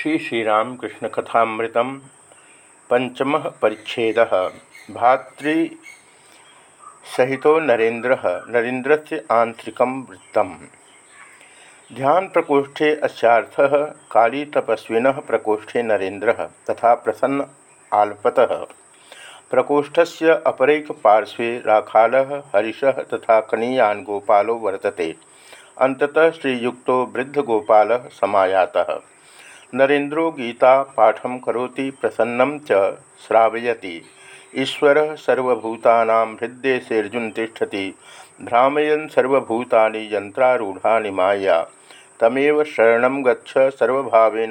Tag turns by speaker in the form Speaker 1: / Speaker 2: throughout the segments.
Speaker 1: श्री श्रीरामकृष्ण कथामृत पंचम परिच्छेद। भातृ सहितो नरेन्द्र नरेन्द्र से आंतरिक वृत्त ध्यान प्रकोष्ठे अस्थ काली तपस्विन प्रकोष्ठे नरेन्द्र, तथा प्रसन्न आलपत। प्रकोष्ठ से अपरैक पार्श्वे राखाल, हरीश तथा कनीयान गोपालो वर्तते। अंततः श्रीयुक्त वृद्ध गोपाल नरेन्द्रो गीता पाठम करोति प्रसन्नं च, श्रावयति। ईश्वर सर्वभूतानां हृदयसेर्जुन तिष्ठति। भ्रामयन् सर्वभूतानि यन्त्रारूढानि माया। तमेव शरणं गच्छ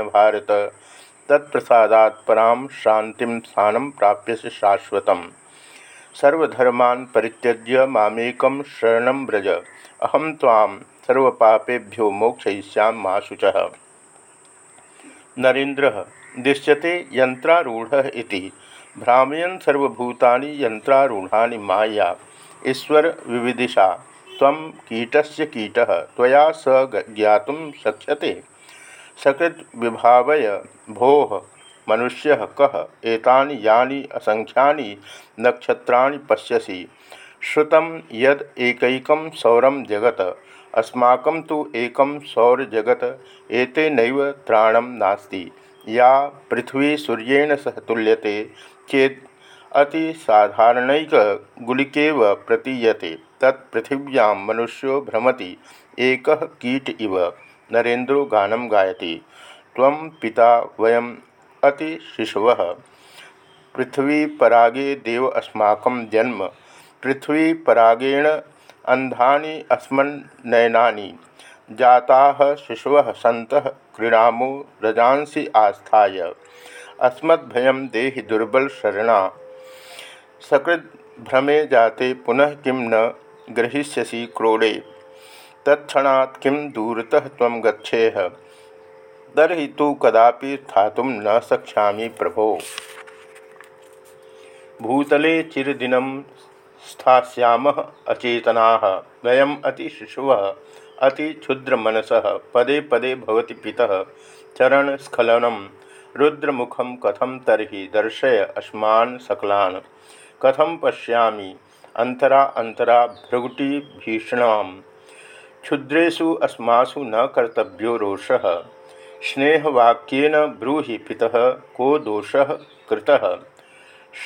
Speaker 1: भारत। तत्प्रसादात् परां शान्तिं स्थानं प्राप्यसि शाश्वतम्। सर्वधर्मान् परित्यज्य मामेकं शरणं व्रज। अहं त्वां सर्वपापेभ्यो मोक्षयिष्यामि मा शुचः नरेन्द्र, दृश्यते यंत्रारूढ़ भ्रामयन सर्वभूतानि यंत्रारूढ़ानि माया। ईश्वर विविदिशा तम कीटस्य कीटः। त्वया स ज्ञातुं शक्यते। सकृत विभावय भोः। मनुष्य कह एतानि यानि असंख्यानि नक्षत्राणि पश्यसि। श्रुतं यद एकैकं सौरम जगत। अस्माक तो एक सौरजगत, एते नैव त्राणं नास्ति। या पृथ्वी सूर्येण सह तुल्यते, चेत गुलिकेव प्रतीयते। तत्पृथिव्यां मनुष्यो भ्रमति, एक कीट इव। नरेन्द्रो गानं गायति। पिता वयम् अतिशिशवः। पृथ्वीपरागे देव अस्माकं जन्म। पृथ्वीपरागेण अंधानि अस्मन्नयनानि जाता शिशव सत क्रीड़ामो रजांसी आस्थाय। अस्मद्भयं देहि दुर्बलशरणा सकृद भ्रमे जाते पुनः किं न ग्रहीष्यसि क्रोड़े। तत्क्षणात् किं दूरतः त्वं गच्छेह। तर्हि तु कदापि न शक्ष्यामि प्रभो। भूतले चिरदिनं स्थास्याम अचेतना। वयम अति शिशुव, अति पदे पदे पिता। चरणस्खलन। रुद्रमुखम कथम तरी दर्शय अस्मान सकलान। कथम पश्यामि? अंतरा अंतरा भृगुटीभीषण क्षुद्रेशु अस्मासु न कर्तव्यो रोष। स्नेहवाक्यन ब्रूहि पिता को दोष कृतः।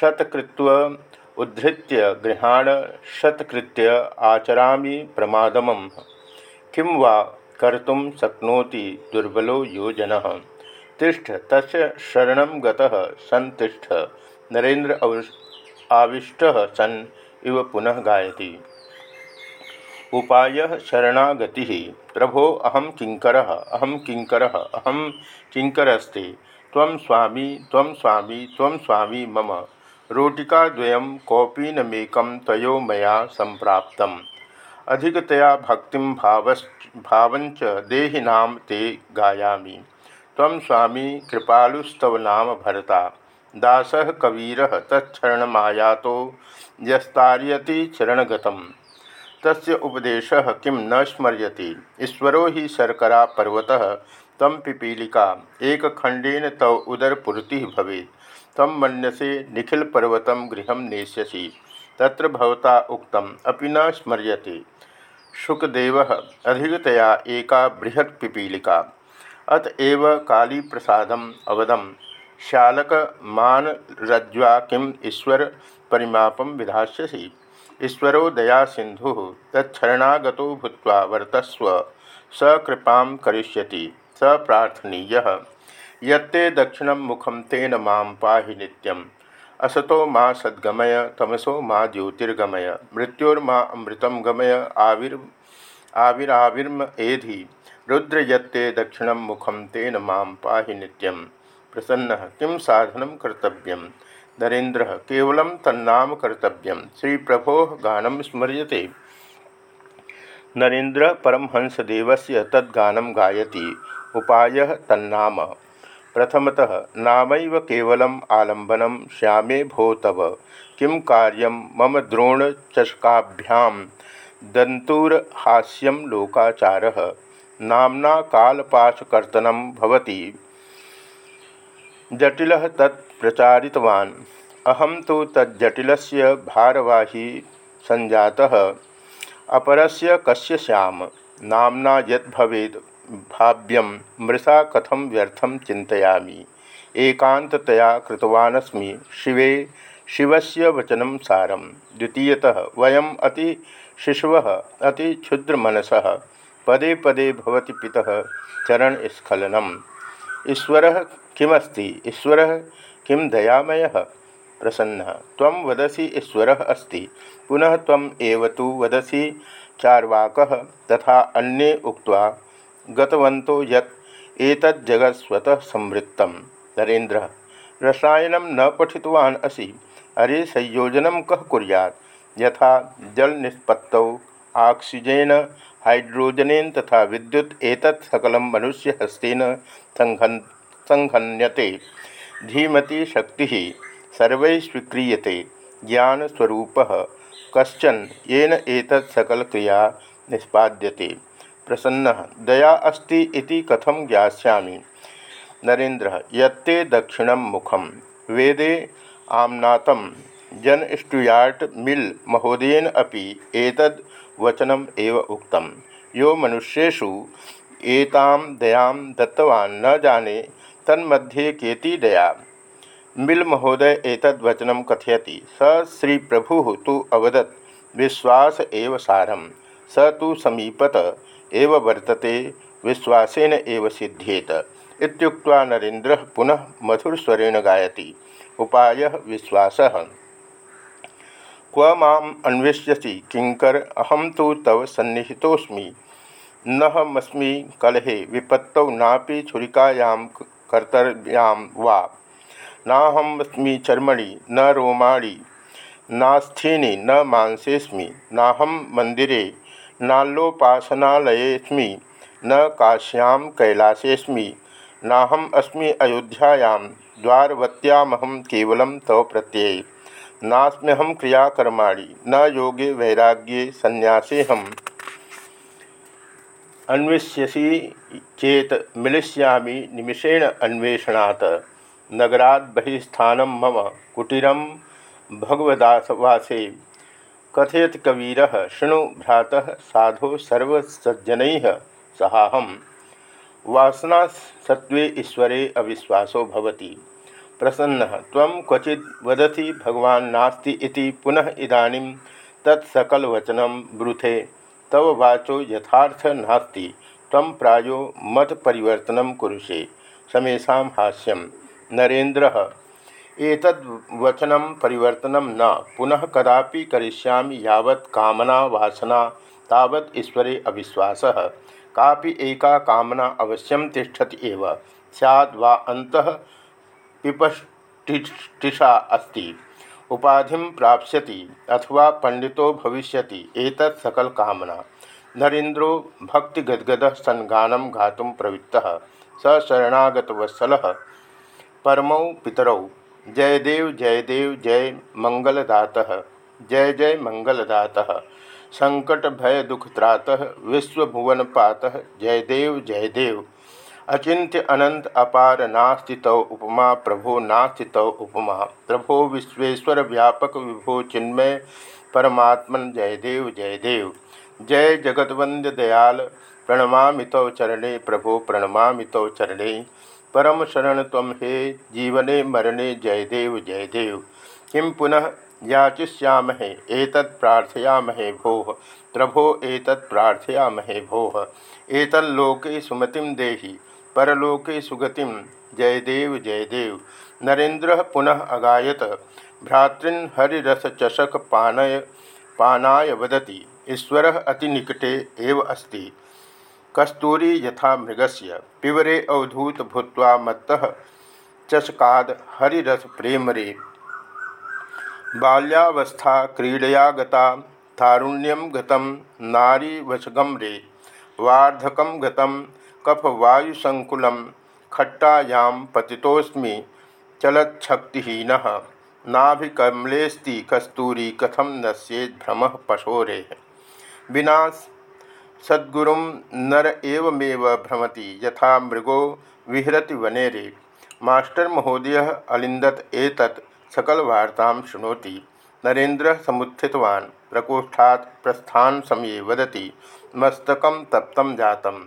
Speaker 1: शतकृत्व उद्धृत्य गृहाण शतकृत्य आचरामि प्रमादम किं वा कर्तुं शक्नोति दुर्बलो यो जनः तिष्ठ, तस्य शरणं गतः सन्तिष्ठ नरेन्द्र आविष्टः सन् इव पुनः गायति। उपाय शरणागति। प्रभो अहम किंकर अहम किंकर अहम किंकरस्ते स्वामी स्वामी स्वामी मम। रोटिकाद्वयं कौपीनमेकं तयो मया सम्प्राप्तम्। अधिकतया भक्ति भावस् भावञ्च देहिनां ते गायामि। त्वं स्वामी, कृपालुस्तव नाम भरता। दासः कवीरः तत्क्षरणमायातो यस्तार्यति चरणगतं तस्य उपदेशः किं न स्मर्यति। ईश्वरो हि शर्करा पर्वतः तं पिपीलिका। एकखण्डेन तव उदरपूर्तिः भवेत्। तम मनसे निखिल पर्वत गृह नेष्यसि। त्र भवता उक्तम, अपि न स्मर्यते। शुकदेव अधिकतया एका बृहत् पिपीलिका। अतएव काली प्रसाद अवदम, शालक मान रज्वा किम ईश्वर परिमापम विधास्यसि। ईश्वरो दया सिंधु तत्णागत भूत वर्तस्व, स कृपा करिष्यति, स प्रार्थनीय। यत्ते दक्षिण मुखम तेन माँ पाहि नित्यम। असतो माँ सद्गमय, तमसो माँ ज्योतिर्गमय। मृत्योर्मा अमृतम गमय, आविर्, आविराविर्म एधि। रुद्र यत्ते दक्षिण मुखम तेन माँ पाहि नित्यम। प्रसन्न, किं साधन कर्तव्य नरेन्द्र, कवल तन्नाम कर्तव्य श्री प्रभो गानम स्मर्यते। नरेन्द्र परमहंसदेवस्य तद्गान गायति। उपाय तन्नाम। प्रथमतः, नामैव केवलम् आलम्बनं श्यामे भो तव। किं कार्यं मम द्रोणचषकाभ्यां दन्तुरहास्यं लोकाचारः। नाम्ना कालपाशकर्तनं भवति। जटिल तत्प्रचारितवान् अहम तो तज्जटिलस्य भारवाही संजातः अपरस्य कस्य श्याम? नामना यद भवेद भाव्यम मृषा कथम व्यर्थम चिंतयामी एकांततया कृतवानस्मि। शिवे, शिवस्य वचनं सारम द्वितीयतः वयम अति शिशव, अति क्षुद्रमनसः। पदे पदे भवति पितः चरणस्खलनम। ईश्वर किमस्ति? ईश्वर किं दयामय? प्रसन्न। तम वदसी ईश्वर अस्ति। पुनः तम एव तो वदसी चार्वाक तथा अन्ये उक्त्वा गतवन्तो यत् एतज्जगत् स्वतः संवृत्तं नरेन्द्र, रसायनं न पठितवान् असि, अरे संयोजन कह कुरियात्? यथा जल निष्पत्तौ ऑक्सीजेन हाइड्रोजनेन तथा विद्युत एतत् सकल मनुष्य हस्तेन संघन, संघन्यते। धीमती शक्ति सर्व स्वीक्रियते। ज्ञानस्वरूप कशन येन एतत् सकल क्रिया निष्पाद्यते। प्रसन्न, दया अस्ति इति कथम ज्ञास्यामि? नरेन्द्र, यत्ते दक्षिण मुखम वेदे आमनातम जन स्टुयार्ट मिल महोदयन अभी एतद् वचनम एव उक्तम। यो मनुष्येषु एताम दयां दत्तवान्, न जाने तन्मध्ये केति दया। मिल महोदय एतद् वचनं कथयति। स श्री प्रभु तो अवदत्, विश्वास एव सारम। स तो समीपत एव वर्तते, विश्वासेन एव सिद्ध्येत। इत्युक्त्वा नरेन्द्रः पुनः मधुरस्वरेण गायति। उपाय विश्वास। क्व माम किंकर अहम तो तव सन्निहितोस्मि नहमस्मि कलहे, विपत्तौ नापि छुरिकायां कर्तव्यां वा? नाहमस्मि चर्मणि, न रोमाणि नास्थीनि न मांसेस्मि नाहम मंदिरे नाल्लोपासनालयेस्मि न काश्यां कैलासेस्मि नाहम अस्मि अयोध्यायां। द्वारवत्यामहम केवल तव प्रत्यय। नास्म्यहम क्रियाकर्माणि। न योगे वैराग्ये संन्यासे हम अन्विष्यसी चेत मिलिष्यामि निमिषेण अन्वेषणात्। नगरात् बहिस्थान मम कुटीर भगवदासवासे। कथयत कबीर शृणु भ्राता, साधो सर्वसज्जन, सहाहम। वासना सत्वे ईश्वरे अविश्वासो भवति। प्रसन्न तम क्वचि वदति भगवान नास्ति इति पुनः इदानीं तत्सकलवचनं ब्रूथे। तव वाचो यथार्थ नास्ति तम प्रायो मत परिवर्तन कुरुषे। समेशा हास्यम। नरेन्द्र एतद्वचनं परिवर्तन न। पुनः कदापि करिष्यामि यावत् कामना, वासना, तावत् ईश्वरे अविश्वासः। कापि एका कामना अवश्यम तिष्ठति एव। सैद वा पिपष्टिषा अस्ति। उपाधि प्राप्स्यति अथवा पंडितो भविष्यति। एतत् सकल कामना। नरेन्द्रो भक्तिगदगद सन गानम गातुम प्रवृत्तः। स शरणागतवत्सल। परमौ पितरौ जयदेव जयदेव, जय मंगलदाता, जय जय मंगलदाता। संकट, भय, दुख, त्रातः विश्वभुवन पातः, जयदेव जयदेव। अचिंत्य, अनंत, अपार, नास्ति तव उपमा, प्रभो, नास्ति तव उपमा। प्रभो, विश्वेश्वर, व्यापक, विभो, चिन्मय, परमात्मन, जयदेव जयदेव। जय जगतवंद्य दयाल प्रणमा तव चरणे, प्रभो प्रणमा तव चरणे। परम शरण तम हे जीवने मरणे जयदेव जयदेव। किं पुनः याचिष्यामहे, एतत् प्रार्थयामहे भोः। प्रभो, एतत् प्रार्थयामहे भोः। एतल्लोके सुमतिं देहि, परलोके सुगतिं। जयदेव जयदेव। नरेन्द्र पुनः अगायत, भ्रातृन् हरिरसचषक पानय, पानाय वदति। ईश्वर अतिनिकटे एव अस्ति। कस्तूरी यथा मृगस्य पिवरे अवधूत भूत्वा मत्तः चषकाद हरिरस प्रेमरे। बाल्यावस्था क्रीडया गता तारुण्यम गतम नारीवशगम रे वार्धकम गतम कफवायुसंकुलम खट्टायां चलच्छक्तिहीन। नाभिकमलेस्ति कस्तूरी कथम नश्येद भ्रम पशोरे। विना सद्गुरुं नर एवमेव भ्रमति, यथा मृगो विहरति वनेरे। मास्टर महोदय अलिंदत एतत् सकलवार्ता शृणोति। नरेन्द्र समुत्थितवान्, प्रकोष्ठात् प्रस्थान समये वदति, मस्तक तप्त जातम्।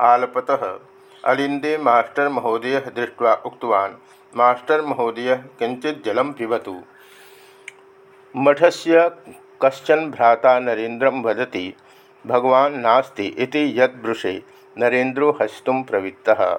Speaker 1: आलपत अलिंदे मास्टर महोदय दृष्ट्वा उक्तवान्, मास्टर महोदय किंचित जलम पिबतु। मठस्य कश्चन भ्राता नरेन्द्र वदति भगवान् नास्ति इति यद्ब्रुषे नरेन्द्रो हस्तुं प्रवृत्तः।